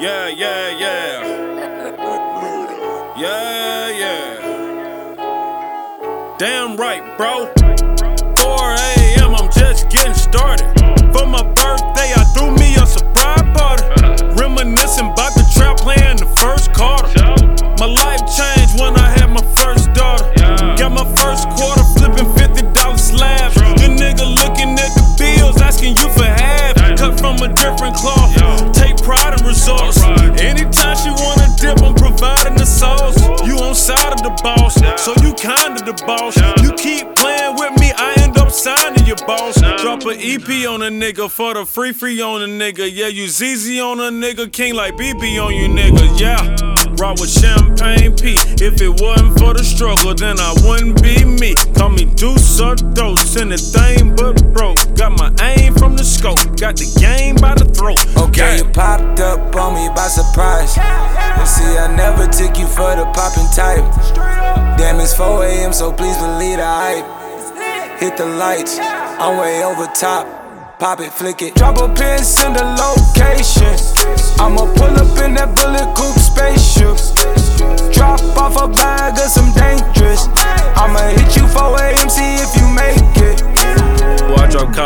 Yeah, yeah, yeah. Yeah, yeah. Damn right, bro. 4 a.m., I'm just getting started. So you kinda the boss. You keep playing with me, I end up signing your boss. Drop a EP on a nigga for the free free on a nigga. Yeah, you ZZ on a nigga, king like BB on you nigga. Yeah. Rock with champagne P. If it wasn't for the struggle, then I wouldn't be me. Call me Deuce or Dose, anything but broke. Got my aim from the scope, got the game by the throat. Okay, you popped up on me by surprise. You see, I never took you for the popping type. Damn, it's 4 a.m., so please believe the hype. Hit the lights, I'm way over top. Pop it, flick it. Drop a pin, send a location. I'ma pull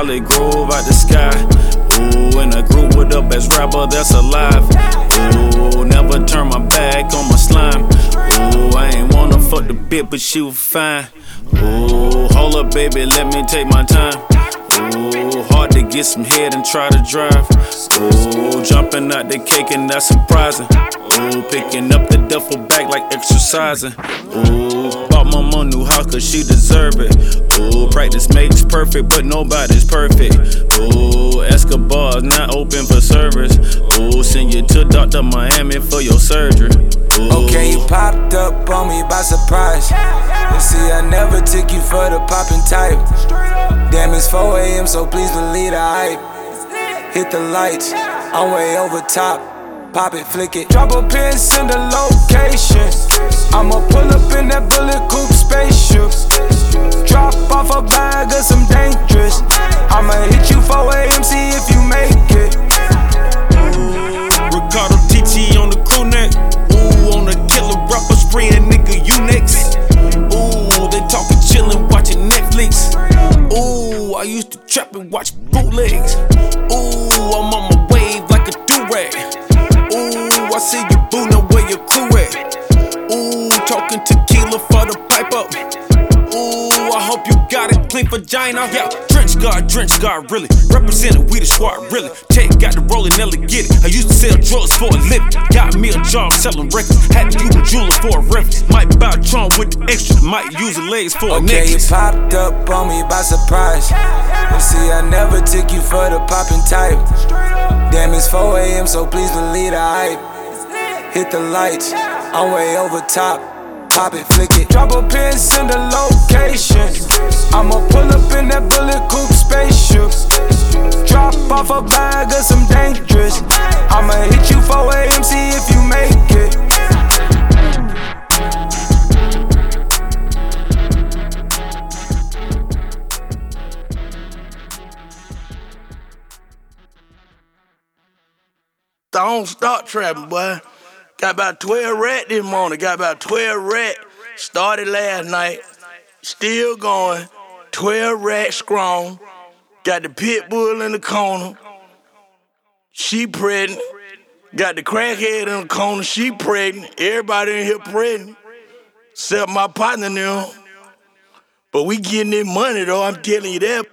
College Grove out the sky. Ooh, in a group with the best rapper that's alive. Ooh, never turn my back on my slime. Ooh, I ain't wanna fuck the bit, but she was fine. Ooh, hold up, baby, let me take my time. Ooh, hard to get some head and try to drive. Ooh, jumping out the cake and that's surprising. Ooh, picking up the duffel bag like exercising. Ooh, bought my mom new house cause she deserve it. Ooh, practice makes perfect, but nobody's perfect. Ooh, Escobar's not open for service. Ooh, send you to Dr. Miami for your surgery. Ooh. Okay, you popped up on me by surprise. You see, I never took you for the popping type. Damn, it's 4 a.m., so please believe the hype. Hit the lights, I'm way over top. Pop it, flick it. Drop a pin, send a location. I'ma pull watch hope you got it clean vagina. Oh yeah, drench guard, drench guard, really. Representing we the squad, really. Tech got the rolling, Nelly get it. I used to sell drugs for a living. Got me a job selling records. Had to use a jeweler for a reference. Might buy a trunk with the extra. Might use the legs for a Okay, you necklace. popped up on me by surprise. You see, I never took you for the popping type. Damn, it's 4 a.m., so please believe the hype. Hit the lights, I'm way over top. Pop it, flick it. Drop a pin, send a location. I'ma pull up in that bullet coupe spaceship. Drop off a bag of some dangerous. I'ma hit you for AMC if you make it. Don't stop trapping, boy. Got about 12 rat this morning. Got about 12 rat. Started last night. Still going. 12 rat strong. Got the pit bull in the corner. She pregnant. Got the crackhead in the corner. She pregnant. Everybody in here pregnant. Except my partner now. But we getting this money though, I'm telling you that.